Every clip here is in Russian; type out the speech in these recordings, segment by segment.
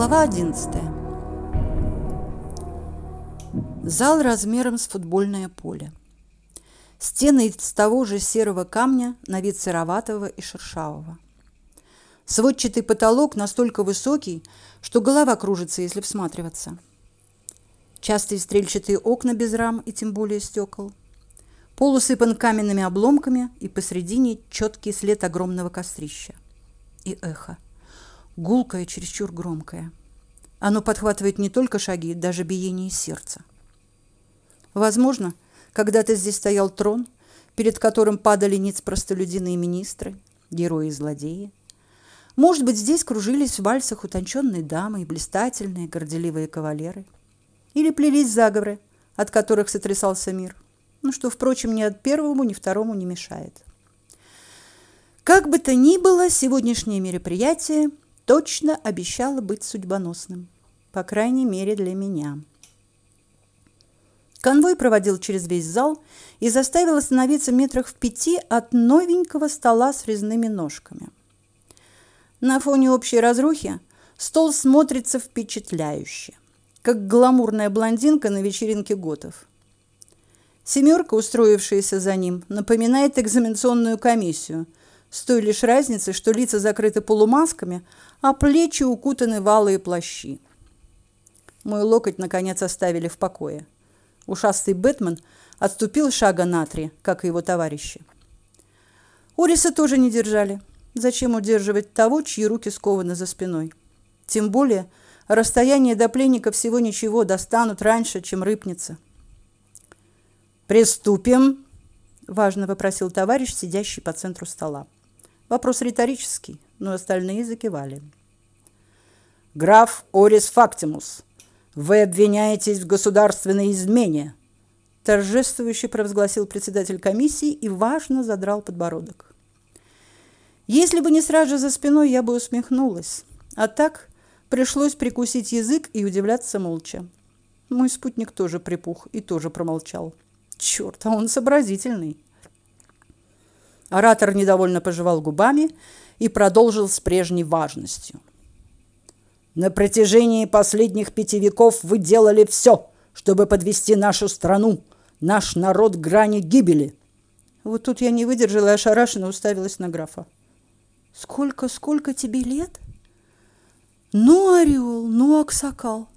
Глава 11. Зал размером с футбольное поле. Стены из того же серого камня на вид сыроватого и шершавого. Сводчатый потолок настолько высокий, что голова кружится, если всматриваться. Частые стрельчатые окна без рам и тем более стекол. Пол усыпан каменными обломками, и посредине четкий след огромного кострища. И эхо гулкое, чересчур громкое. Оно подхватывает не только шаги, даже биение сердца. Возможно, когда-то здесь стоял трон, перед которым падали ниц простолюдиные министры, герои и злодеи. Может быть, здесь кружились в вальсах утонченные дамы и блистательные, горделивые кавалеры. Или плелись заговоры, от которых сотрясался мир. Ну, что, впрочем, ни от первому, ни второму не мешает. Как бы то ни было, сегодняшнее мероприятие точно обещало быть судьбоносным, по крайней мере для меня. Конвой проводил через весь зал и заставил остановиться метрах в пяти от новенького стола с резными ножками. На фоне общей разрухи стол смотрится впечатляюще, как гламурная блондинка на вечеринке готов. Семерка, устроившаяся за ним, напоминает экзаменационную комиссию – с той лишь разницей, что лица закрыты полумасками, а плечи укутаны в алые плащи. Мой локоть, наконец, оставили в покое. Ушастый Бэтмен отступил шага на три, как и его товарищи. Ориса тоже не держали. Зачем удерживать того, чьи руки скованы за спиной? Тем более, расстояние до пленника всего ничего достанут раньше, чем рыпнется. «Приступим!» – важно попросил товарищ, сидящий по центру стола. Вопрос риторический, но остальные закивали. «Граф Орис Фактимус, вы обвиняетесь в государственной измене!» Торжествующе провозгласил председатель комиссии и важно задрал подбородок. Если бы не сразу за спиной, я бы усмехнулась. А так пришлось прикусить язык и удивляться молча. Мой спутник тоже припух и тоже промолчал. Черт, а он сообразительный. Оратор недовольно пожевал губами и продолжил с прежней важностью. На протяжении последних пяти веков вы делали все, чтобы подвести нашу страну, наш народ к грани гибели. Вот тут я не выдержала и ошарашенно уставилась на графа. Сколько, сколько тебе лет? Ну, орел, ну, аксакал.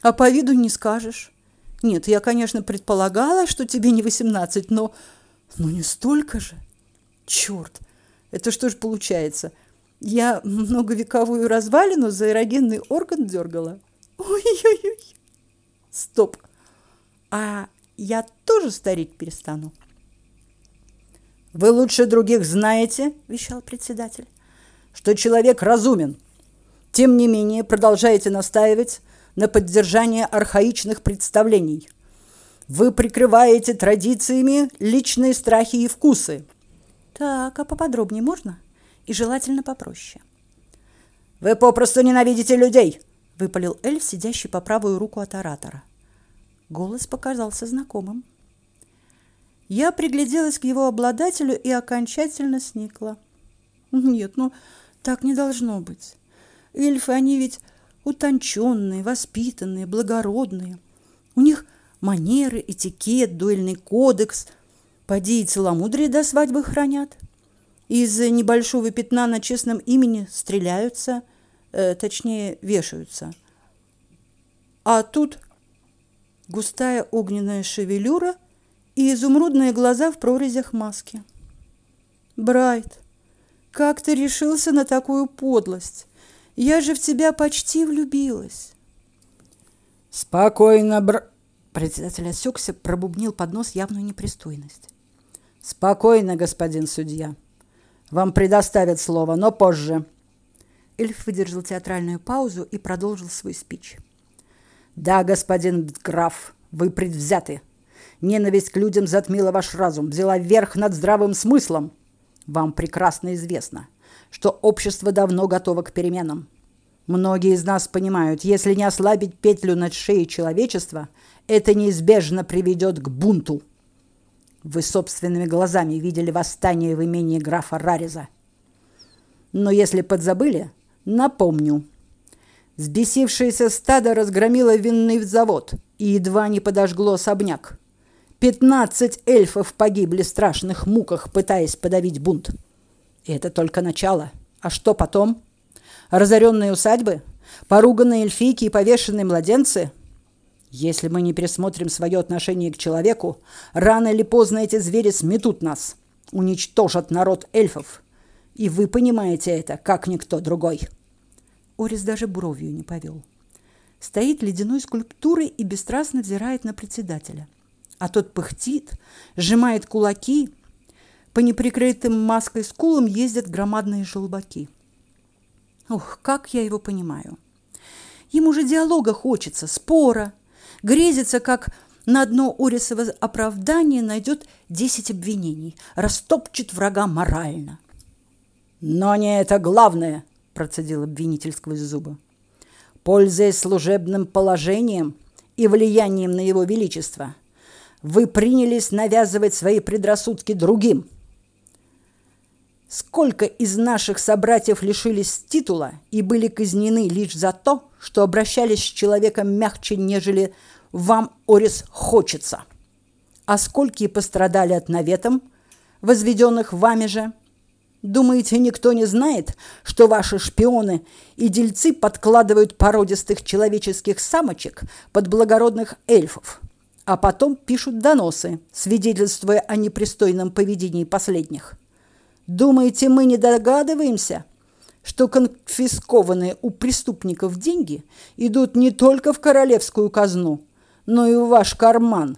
А по виду не скажешь. Нет, я, конечно, предполагала, что тебе не восемнадцать, но... но не столько же. Черт! Это что ж получается? Я многовековую развалину за эрогенный орган дергала? Ой-ой-ой! Стоп! А я тоже стареть перестану? Вы лучше других знаете, вещал председатель, что человек разумен. Тем не менее, продолжаете настаивать на поддержании архаичных представлений. Вы прикрываете традициями личные страхи и вкусы. Так, а поподробнее можно? И желательно попроще. Вы попросту ненавидите людей, выпалил эльф, сидящий по правую руку от оратора. Голос показался знакомым. Я пригляделась к его обладателю и окончательно сникла. Нет, ну так не должно быть. Эльфы, они ведь утонченные, воспитанные, благородные. У них манеры, этикет, дуэльный кодекс – Поди и целомудрие до свадьбы хранят. Из небольшого пятна на честном имени стреляются, э, точнее, вешаются. А тут густая огненная шевелюра и изумрудные глаза в прорезях маски. Брайт, как ты решился на такую подлость? Я же в тебя почти влюбилась. Спокойно, бр... Председатель осекся, пробубнил под нос явную непристойность. Спокойно, господин судья. Вам предоставят слово, но позже. Эльф выдержал театральную паузу и продолжил свой спич. Да, господин граф, вы предвзяты. Ненависть к людям затмила ваш разум, взяла верх над здравым смыслом. Вам прекрасно известно, что общество давно готово к переменам. Многие из нас понимают, если не ослабить петлю над шеей человечества, это неизбежно приведет к бунту. Вы собственными глазами видели восстание в имении графа Рариза. Но если подзабыли, напомню. Сбесившееся стадо разгромило винный завод и едва не подожгло особняк. Пятнадцать эльфов погибли в страшных муках, пытаясь подавить бунт. И это только начало. А что потом? Разоренные усадьбы? Поруганные эльфийки и повешенные младенцы? Если мы не пересмотрим свое отношение к человеку, рано или поздно эти звери сметут нас, уничтожат народ эльфов. И вы понимаете это, как никто другой. Орис даже бровью не повел. Стоит ледяной скульптурой и бесстрастно взирает на председателя. А тот пыхтит, сжимает кулаки. По неприкрытым маской скулам ездят громадные желбаки. Ух, как я его понимаю. Ему же диалога хочется, спора. Грезится, как на одно Орисово оправдание найдет десять обвинений, растопчет врага морально. Но не это главное, процедил обвинитель сквозь зубы. Пользуясь служебным положением и влиянием на его величество, вы принялись навязывать свои предрассудки другим. Сколько из наших собратьев лишились титула и были казнены лишь за то, что обращались с человеком мягче, нежели вам, Орис, хочется? А сколько и пострадали от наветом, возведенных вами же – Думаете, никто не знает, что ваши шпионы и дельцы подкладывают породистых человеческих самочек под благородных эльфов, а потом пишут доносы, свидетельствуя о непристойном поведении последних? Думаете, мы не догадываемся, что конфискованные у преступников деньги идут не только в королевскую казну, но и в ваш карман?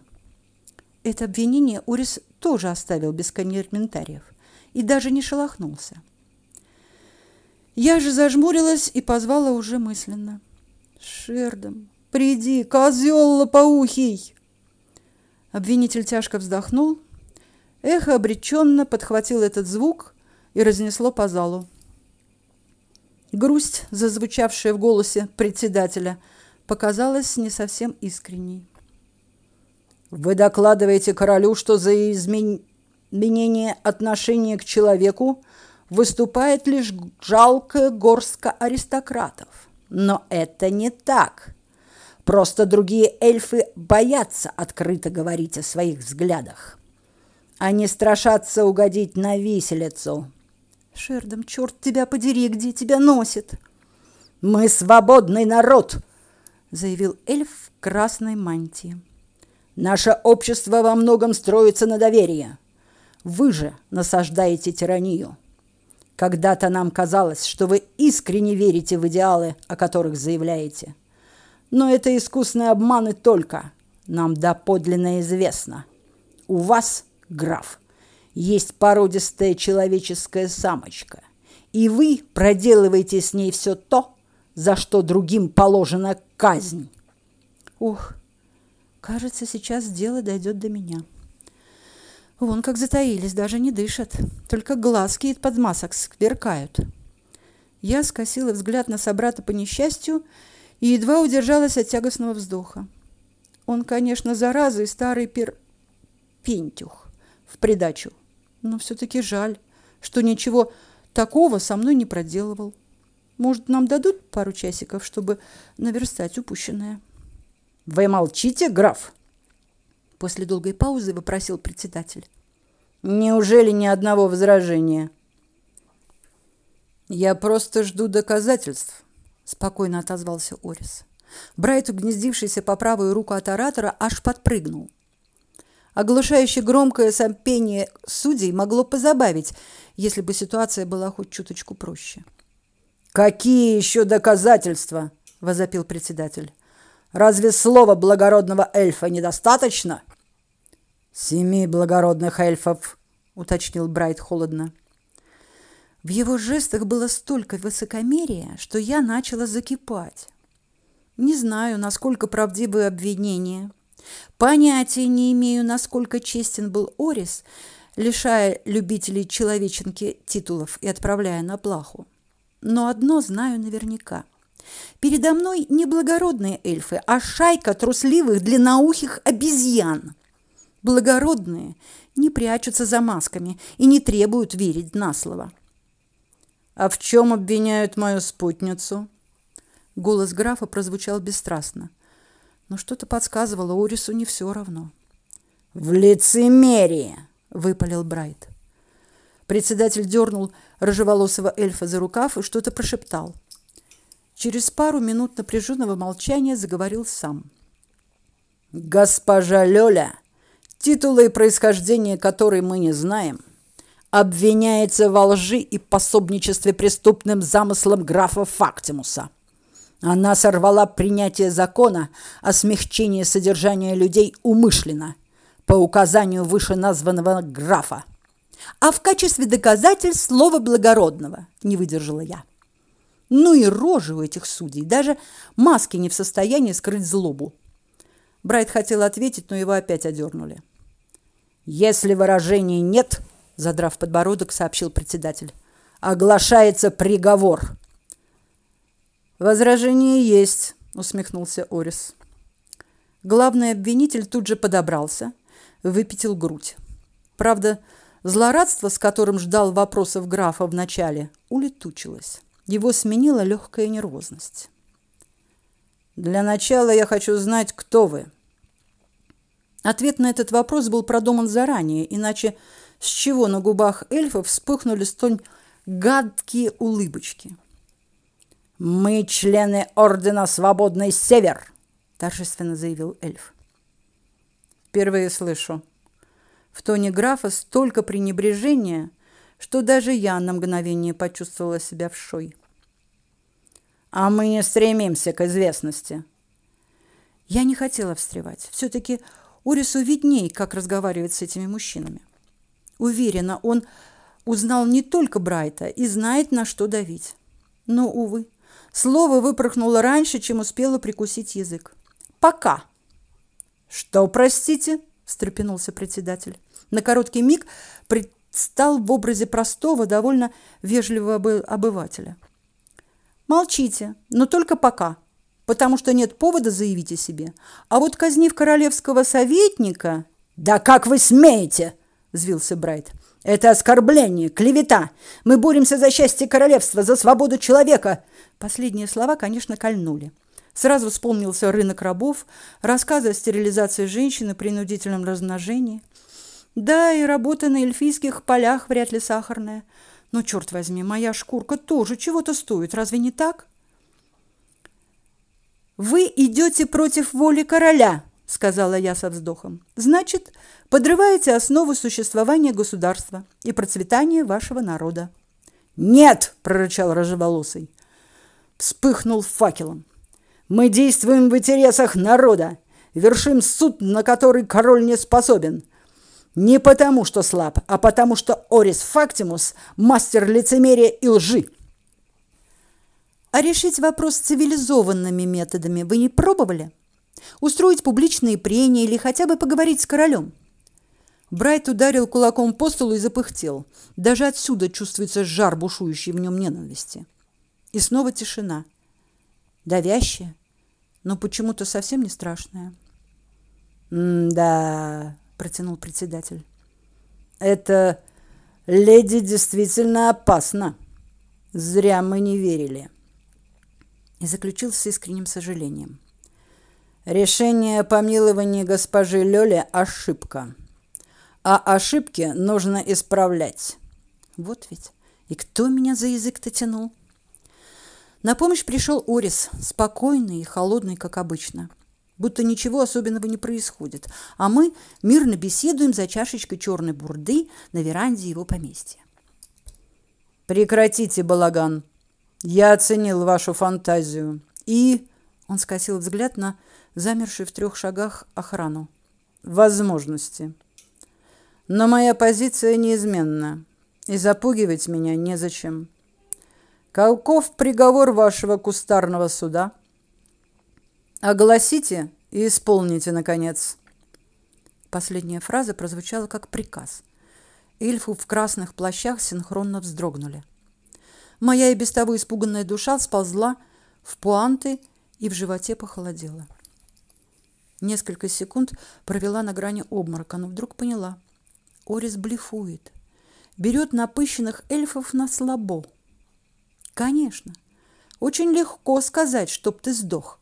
Это обвинение Урис тоже оставил без комментариев и даже не шелохнулся. Я же зажмурилась и позвала уже мысленно. «Шердом, приди, козел лопоухий!» Обвинитель тяжко вздохнул. Эхо обреченно подхватил этот звук и разнесло по залу. Грусть, зазвучавшая в голосе председателя, показалась не совсем искренней. «Вы докладываете королю, что за измен изменение отношения к человеку выступает лишь жалкая горстка аристократов. Но это не так. Просто другие эльфы боятся открыто говорить о своих взглядах. Они страшатся угодить на виселицу. Шердом, черт тебя подери, где тебя носит? Мы свободный народ, заявил эльф в красной мантии. Наше общество во многом строится на доверии. Вы же насаждаете тиранию. Когда-то нам казалось, что вы искренне верите в идеалы, о которых заявляете. Но это искусный обман и только. Нам доподлинно известно. У вас, граф, есть породистая человеческая самочка, и вы проделываете с ней все то, за что другим положена казнь. Ух, кажется, сейчас дело дойдет до меня. Вон как затаились, даже не дышат. Только глазки из-под масок сверкают. Я скосила взгляд на собрата по несчастью и едва удержалась от тягостного вздоха. Он, конечно, зараза и старый пер... пентюх в придачу. Но все-таки жаль, что ничего такого со мной не проделывал. Может, нам дадут пару часиков, чтобы наверстать упущенное? Вы молчите, граф? После долгой паузы вопросил председатель. Неужели ни одного возражения? Я просто жду доказательств, спокойно отозвался Орис. Брайт, угнездившийся по правую руку от оратора, аж подпрыгнул. Оглушающе громкое сопение судей могло позабавить, если бы ситуация была хоть чуточку проще. «Какие еще доказательства?» – возопил председатель. «Разве слова благородного эльфа недостаточно?» «Семи благородных эльфов», — уточнил Брайт холодно. В его жестах было столько высокомерия, что я начала закипать. Не знаю, насколько правдивы обвинения. Понятия не имею, насколько честен был Орис, лишая любителей человеченки титулов и отправляя на плаху. Но одно знаю наверняка. Передо мной не благородные эльфы, а шайка трусливых длинноухих обезьян – Благородные не прячутся за масками и не требуют верить на слово. А в чем обвиняют мою спутницу? Голос графа прозвучал бесстрастно. Но что-то подсказывало Орису не все равно. «В лицемерие!» — выпалил Брайт. Председатель дернул рыжеволосого эльфа за рукав и что-то прошептал. Через пару минут напряженного молчания заговорил сам. «Госпожа Лёля, титулы и происхождение которой мы не знаем, обвиняется во лжи и пособничестве преступным замыслам графа Фактимуса». Она сорвала принятие закона о смягчении содержания людей умышленно по указанию вышеназванного графа. А в качестве доказательств слова благородного не выдержала я. Ну и рожи у этих судей, даже маски не в состоянии скрыть злобу. Брайт хотел ответить, но его опять одернули. «Если выражений нет, — задрав подбородок, сообщил председатель, — оглашается приговор». Возражение есть, усмехнулся Орис. Главный обвинитель тут же подобрался, выпятил грудь. Правда, злорадство, с которым ждал вопросов графа в начале, улетучилось. Его сменила легкая нервозность. Для начала я хочу знать, кто вы. Ответ на этот вопрос был продуман заранее, иначе с чего на губах эльфов вспыхнули столь гадкие улыбочки. «Мы члены Ордена Свободный Север!» – торжественно заявил эльф. «Впервые слышу. В тоне графа столько пренебрежения, что даже я на мгновение почувствовала себя в шой. А мы не стремимся к известности». Я не хотела встревать. Все-таки Урису видней, как разговаривать с этими мужчинами. Уверена, он узнал не только Брайта и знает, на что давить. Но, увы, Слово выпорхнуло раньше, чем успела прикусить язык. «Пока». «Что, простите?» – встрепенулся председатель. На короткий миг предстал в образе простого, довольно вежливого обывателя. «Молчите, но только пока, потому что нет повода заявить о себе. А вот казнив королевского советника...» «Да как вы смеете!» – взвился Брайт. Это оскорбление, клевета. Мы боремся за счастье королевства, за свободу человека. Последние слова, конечно, кольнули. Сразу вспомнился рынок рабов, рассказы о стерилизации женщины, принудительном размножении. Да, и работа на эльфийских полях вряд ли сахарная. Но, черт возьми, моя шкурка тоже чего-то стоит, разве не так? «Вы идете против воли короля», — сказала я со вздохом. «Значит, подрываете основу существования государства и процветания вашего народа». «Нет!» – прорычал рыжеволосый. Вспыхнул факелом. «Мы действуем в интересах народа, вершим суд, на который король не способен. Не потому, что слаб, а потому, что Орис Фактимус – мастер лицемерия и лжи». «А решить вопрос цивилизованными методами вы не пробовали? Устроить публичные прения или хотя бы поговорить с королем?» Брайт ударил кулаком по столу и запыхтел. Даже отсюда чувствуется жар, бушующий в нем ненависти. И снова тишина. Давящая, но почему-то совсем не страшная. «Да», — протянул председатель, — «это леди действительно опасно. Зря мы не верили». И заключил с искренним сожалением. «Решение о помиловании госпожи Лёли – ошибка» а ошибки нужно исправлять. Вот ведь. И кто меня за язык-то тянул? На помощь пришел Орис, спокойный и холодный, как обычно. Будто ничего особенного не происходит, а мы мирно беседуем за чашечкой черной бурды на веранде его поместья. Прекратите балаган. Я оценил вашу фантазию. И он скосил взгляд на замершую в трех шагах охрану. Возможности. Но моя позиция неизменна, и запугивать меня незачем. Каков приговор вашего кустарного суда? Огласите и исполните, наконец. Последняя фраза прозвучала как приказ. Эльфы в красных плащах синхронно вздрогнули. Моя и без того испуганная душа сползла в пуанты и в животе похолодела. Несколько секунд провела на грани обморока, но вдруг поняла — Орис блефует. Берет напыщенных эльфов на слабо. Конечно. Очень легко сказать, чтоб ты сдох.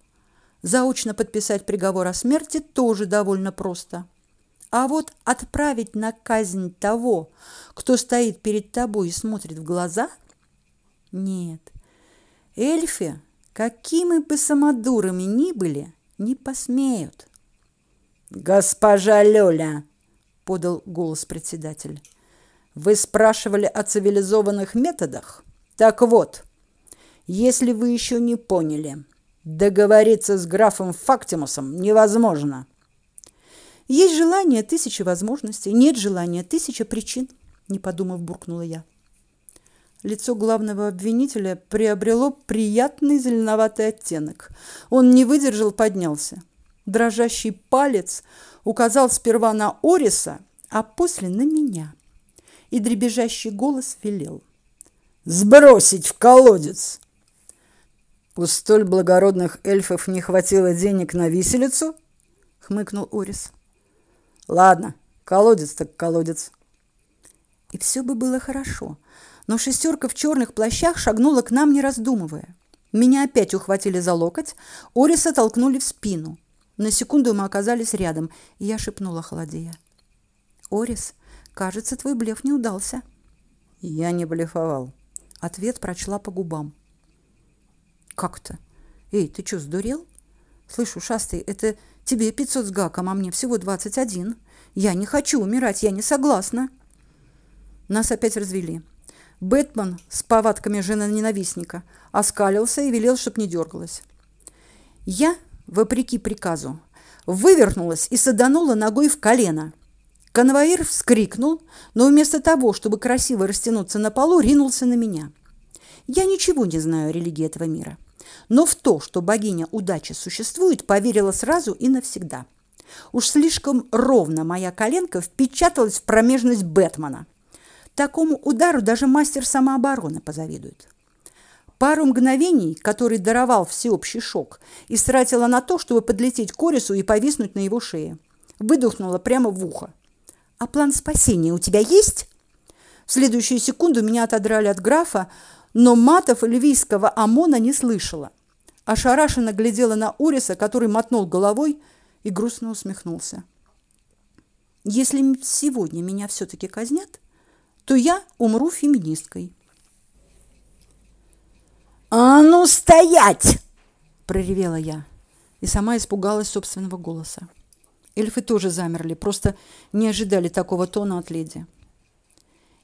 Заочно подписать приговор о смерти тоже довольно просто. А вот отправить на казнь того, кто стоит перед тобой и смотрит в глаза? Нет. Эльфы, какими бы самодурами ни были, не посмеют. «Госпожа Лёля!» – подал голос председатель. «Вы спрашивали о цивилизованных методах? Так вот, если вы еще не поняли, договориться с графом Фактимусом невозможно». Есть желание тысячи возможностей, нет желания тысяча причин, не подумав, буркнула я. Лицо главного обвинителя приобрело приятный зеленоватый оттенок. Он не выдержал, поднялся. Дрожащий палец указал сперва на Ориса, а после на меня. И дребезжащий голос велел: "Сбросить в колодец". У столь благородных эльфов не хватило денег на виселицу, хмыкнул Орис. Ладно, колодец так колодец. И все бы было хорошо, но шестерка в черных плащах шагнула к нам, не раздумывая. Меня опять ухватили за локоть, Ориса толкнули в спину. На секунду мы оказались рядом, и я шепнула холодея. «Орис, кажется, твой блеф не удался». «Я не блефовал». Ответ прочла по губам. «Как-то? Эй, ты что, сдурел? Слышь, ушастый, это Тебе 500 с гаком, а мне всего 21. Я не хочу умирать, я не согласна. Нас опять развели. Бэтмен с повадками жена-ненавистника оскалился и велел, чтоб не дергалась. Я, вопреки приказу, вывернулась и саданула ногой в колено. Конвоир вскрикнул, но вместо того, чтобы красиво растянуться на полу, ринулся на меня. Я ничего не знаю о религии этого мира но в то, что богиня удачи существует, поверила сразу и навсегда. Уж слишком ровно моя коленка впечаталась в промежность Бэтмена. Такому удару даже мастер самообороны позавидует. Пару мгновений, который даровал всеобщий шок, истратила на то, чтобы подлететь к Орису и повиснуть на его шее. Выдохнула прямо в ухо. «А план спасения у тебя есть?» В следующую секунду меня отодрали от графа, но матов львийского ОМОНа не слышала. Ошарашенно глядела на Уриса, который мотнул головой и грустно усмехнулся. Если сегодня меня все таки казнят, то я умру феминисткой. А ну стоять, проревела я и сама испугалась собственного голоса. Эльфы тоже замерли, просто не ожидали такого тона от леди.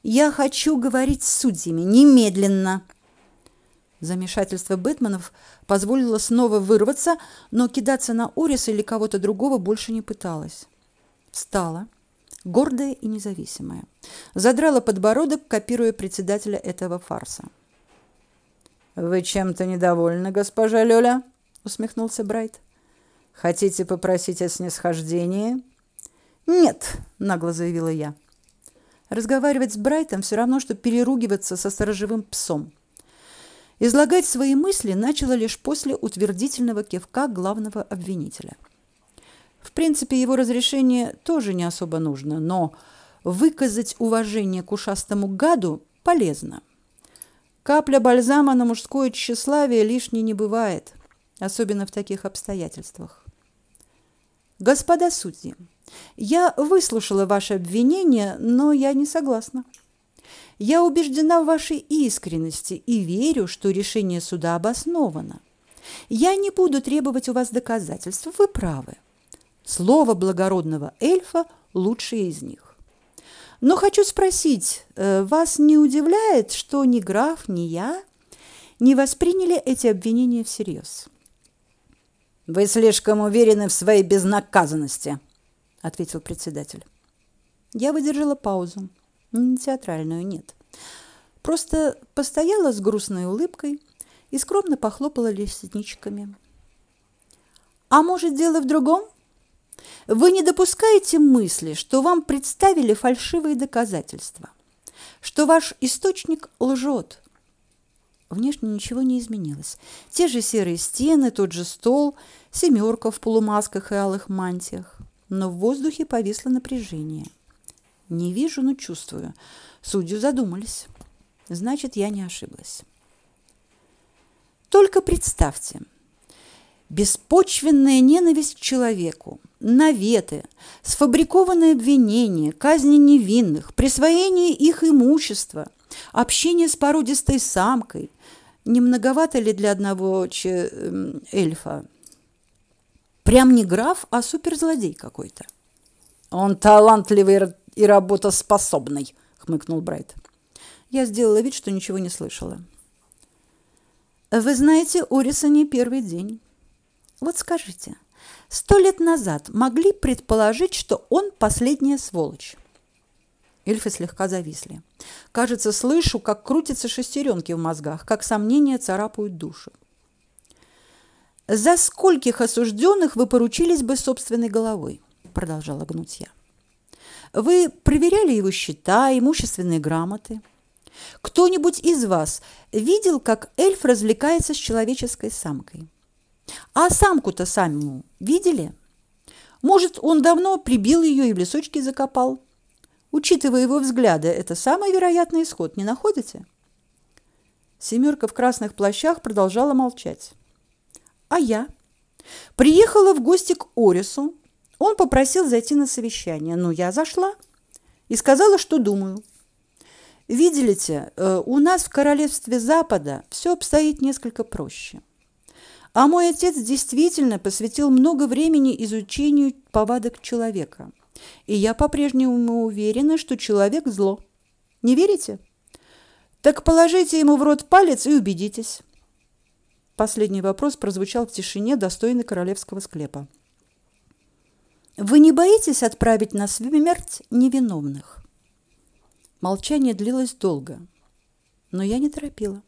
Я хочу говорить с судьями немедленно. Замешательство Бэтменов позволило снова вырваться, но кидаться на Ориса или кого-то другого больше не пыталась. Встала, гордая и независимая. Задрала подбородок, копируя председателя этого фарса. «Вы чем-то недовольны, госпожа Лёля?» — усмехнулся Брайт. «Хотите попросить о снисхождении?» «Нет», — нагло заявила я. Разговаривать с Брайтом все равно, что переругиваться со сторожевым псом. Излагать свои мысли начала лишь после утвердительного кивка главного обвинителя. В принципе, его разрешение тоже не особо нужно, но выказать уважение к ушастому гаду полезно. Капля бальзама на мужское тщеславие лишней не бывает, особенно в таких обстоятельствах. Господа судьи, я выслушала ваше обвинение, но я не согласна. Я убеждена в вашей искренности и верю, что решение суда обосновано. Я не буду требовать у вас доказательств, вы правы. Слово благородного эльфа лучшее из них. Но хочу спросить, э, вас не удивляет, что ни граф, ни я не восприняли эти обвинения всерьез? Вы слишком уверены в своей безнаказанности, ответил председатель. Я выдержала паузу. Не театральную, нет. Просто постояла с грустной улыбкой и скромно похлопала лестничками. А может, дело в другом? Вы не допускаете мысли, что вам представили фальшивые доказательства, что ваш источник лжет. Внешне ничего не изменилось. Те же серые стены, тот же стол, семерка в полумасках и алых мантиях но в воздухе повисло напряжение. Не вижу, но чувствую. Судью задумались. Значит, я не ошиблась. Только представьте, беспочвенная ненависть к человеку, наветы, сфабрикованные обвинения, казни невинных, присвоение их имущества, общение с породистой самкой. Не многовато ли для одного че, эм, эльфа? Прям не граф, а суперзлодей какой-то. Он талантливый и работоспособный, хмыкнул Брайт. Я сделала вид, что ничего не слышала. Вы знаете Ориса не первый день. Вот скажите, сто лет назад могли предположить, что он последняя сволочь? Эльфы слегка зависли. Кажется, слышу, как крутятся шестеренки в мозгах, как сомнения царапают душу. «За скольких осужденных вы поручились бы собственной головой?» продолжала гнуть я. «Вы проверяли его счета, имущественные грамоты?» Кто-нибудь из вас видел, как эльф развлекается с человеческой самкой? А самку-то самому видели? Может, он давно прибил ее и в лесочке закопал? Учитывая его взгляды, это самый вероятный исход, не находите? Семерка в красных плащах продолжала молчать. А я? Приехала в гости к Орису. Он попросил зайти на совещание. Ну, я зашла и сказала, что думаю. Видите, э, у нас в королевстве Запада все обстоит несколько проще. А мой отец действительно посвятил много времени изучению повадок человека. И я по-прежнему уверена, что человек зло. Не верите? Так положите ему в рот палец и убедитесь. Последний вопрос прозвучал в тишине, достойной королевского склепа. Вы не боитесь отправить на смерть невиновных? Молчание длилось долго, но я не торопила.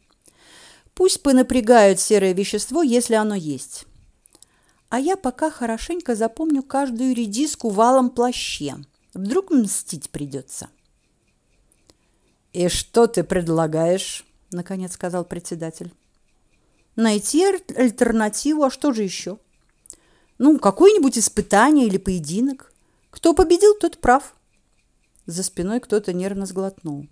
Пусть понапрягают серое вещество, если оно есть. А я пока хорошенько запомню каждую редиску в алом плаще. Вдруг мстить придется. «И что ты предлагаешь?» – наконец сказал председатель. «Найти альтернативу, а что же еще? Ну, какое-нибудь испытание или поединок. Кто победил, тот прав». За спиной кто-то нервно сглотнул.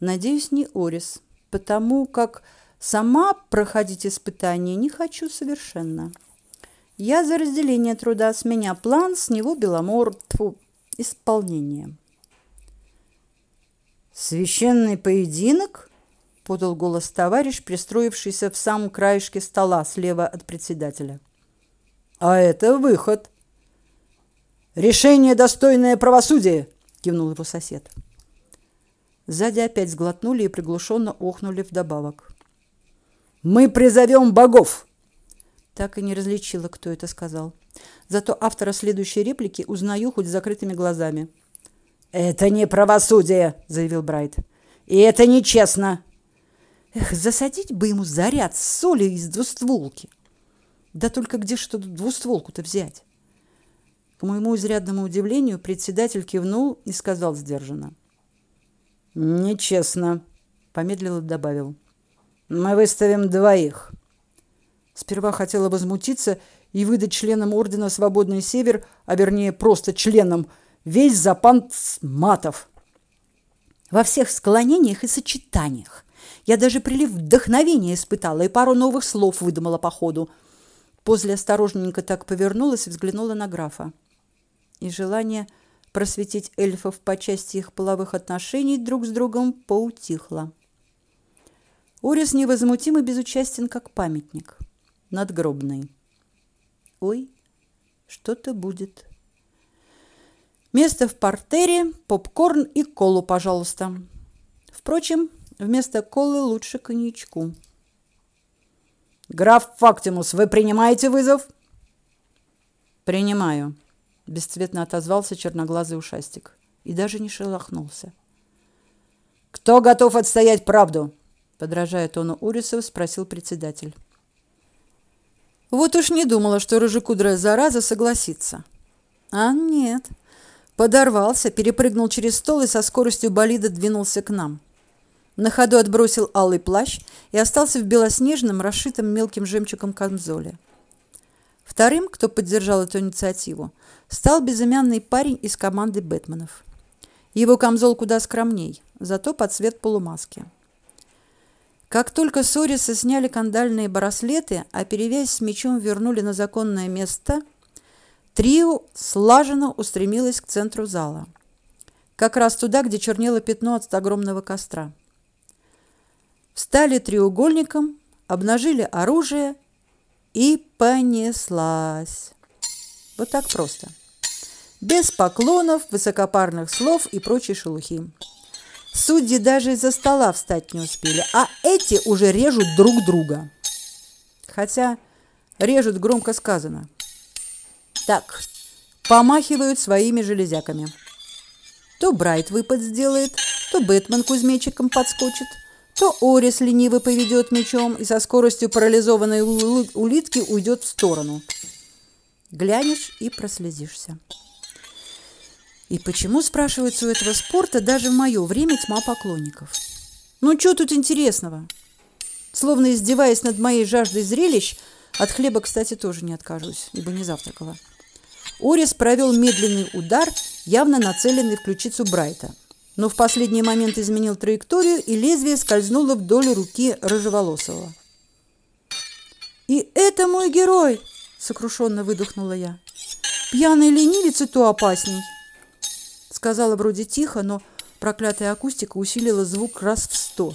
Надеюсь, не Орис, потому как сама проходить испытания не хочу совершенно. Я за разделение труда, с меня план, с него Беломор, тьфу, исполнение. Священный поединок? подал голос товарищ, пристроившийся в самом краешке стола слева от председателя. А это выход. Решение достойное правосудия, кивнул его сосед. Сзади опять сглотнули и приглушенно охнули вдобавок. Мы призовем богов. Так и не различила, кто это сказал. Зато автора следующей реплики узнаю хоть с закрытыми глазами. Это не правосудие, заявил Брайт. И это нечестно. Эх, засадить бы ему заряд соли из двустволки. Да только где что двустволку-то взять? К моему изрядному удивлению, председатель кивнул и сказал сдержанно. «Нечестно», — помедлил и добавил. «Мы выставим двоих». Сперва хотела возмутиться и выдать членам Ордена Свободный Север, а вернее просто членам, весь запант матов. Во всех склонениях и сочетаниях. Я даже прилив вдохновения испытала и пару новых слов выдумала по ходу. После осторожненько так повернулась и взглянула на графа и желание просветить эльфов по части их половых отношений друг с другом поутихло. Орис невозмутим и безучастен, как памятник, надгробный. Ой, что-то будет. Место в портере, попкорн и колу, пожалуйста. Впрочем, вместо колы лучше коньячку. Граф Фактимус, вы принимаете вызов? Принимаю бесцветно отозвался черноглазый ушастик и даже не шелохнулся. Кто готов отстоять правду? подражая тону Урисова, спросил председатель. Вот уж не думала, что рыжекудрая зараза согласится. А нет. Подорвался, перепрыгнул через стол и со скоростью болида двинулся к нам. На ходу отбросил алый плащ и остался в белоснежном, расшитом мелким жемчугом камзоле. Вторым, кто поддержал эту инициативу, стал безымянный парень из команды Бэтменов. Его камзол куда скромней, зато под цвет полумаски. Как только Сорисы сняли кандальные браслеты, а перевязь с мечом вернули на законное место, трио слаженно устремилось к центру зала. Как раз туда, где чернело пятно от огромного костра. Встали треугольником, обнажили оружие и понеслась. Вот так просто. Без поклонов, высокопарных слов и прочей шелухи. Судьи даже из-за стола встать не успели, а эти уже режут друг друга. Хотя режут громко сказано. Так, помахивают своими железяками. То Брайт выпад сделает, то Бэтмен кузнечиком подскочит, то Орис лениво поведет мечом и со скоростью парализованной улитки уйдет в сторону. Глянешь и прослезишься. И почему, спрашивается, у этого спорта даже в мое время тьма поклонников? Ну, что тут интересного? Словно издеваясь над моей жаждой зрелищ, от хлеба, кстати, тоже не откажусь, ибо не завтракала. Орис провел медленный удар, явно нацеленный в ключицу Брайта. Но в последний момент изменил траекторию, и лезвие скользнуло вдоль руки рыжеволосого. «И это мой герой!» — сокрушенно выдохнула я. «Пьяный ленивец и то опасней!» Сказала вроде тихо, но проклятая акустика усилила звук раз в сто.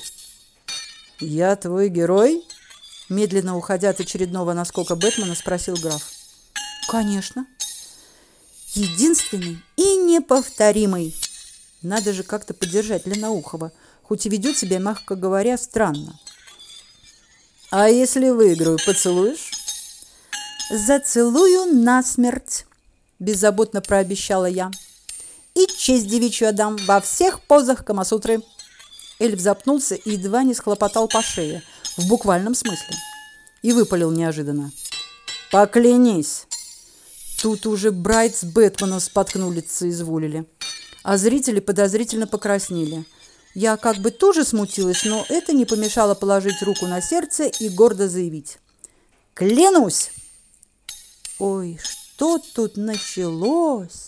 «Я твой герой?» Медленно уходя от очередного наскока Бэтмена, спросил граф. «Конечно. Единственный и неповторимый. Надо же как-то поддержать Ленаухова, хоть и ведет себя, мягко говоря, странно. А если выиграю, поцелуешь? Зацелую насмерть, беззаботно прообещала я и честь девичью отдам во всех позах Камасутры. Эльф запнулся и едва не схлопотал по шее, в буквальном смысле, и выпалил неожиданно. «Поклянись!» Тут уже Брайт с Бэтменом споткнулись изволили, а зрители подозрительно покраснели. Я как бы тоже смутилась, но это не помешало положить руку на сердце и гордо заявить. «Клянусь!» Ой, что тут началось?